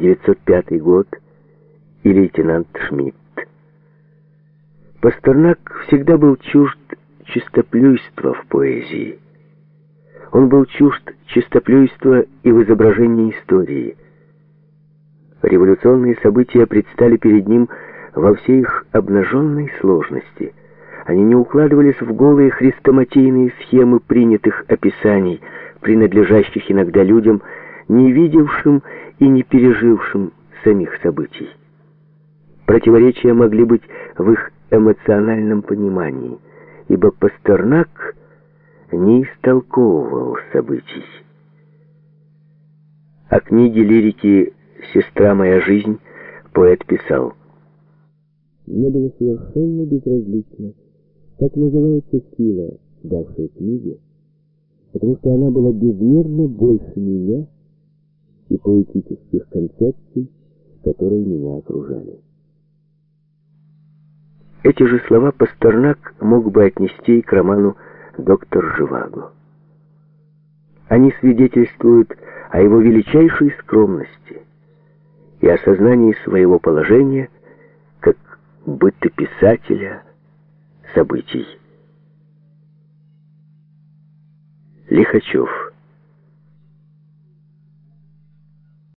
1905 год и лейтенант Шмидт. Пастернак всегда был чужд чистоплюйства в поэзии. Он был чужд чистоплюйства и в изображении истории. Революционные события предстали перед ним во всей их обнаженной сложности. Они не укладывались в голые хрестоматийные схемы принятых описаний, принадлежащих иногда людям, не видевшим и не пережившим самих событий. Противоречия могли быть в их эмоциональном понимании, ибо Пастернак не истолковывал событий. О книге лирики «Сестра моя жизнь» поэт писал «Мне было совершенно безразлично, как называется сила, давшая книге, потому что она была безмерно больше меня и поэтических концепций, которые меня окружали». Эти же слова Пастернак мог бы отнести и к роману «Доктор Живаго». Они свидетельствуют о его величайшей скромности и осознании своего положения как бытописателя событий. Лихачев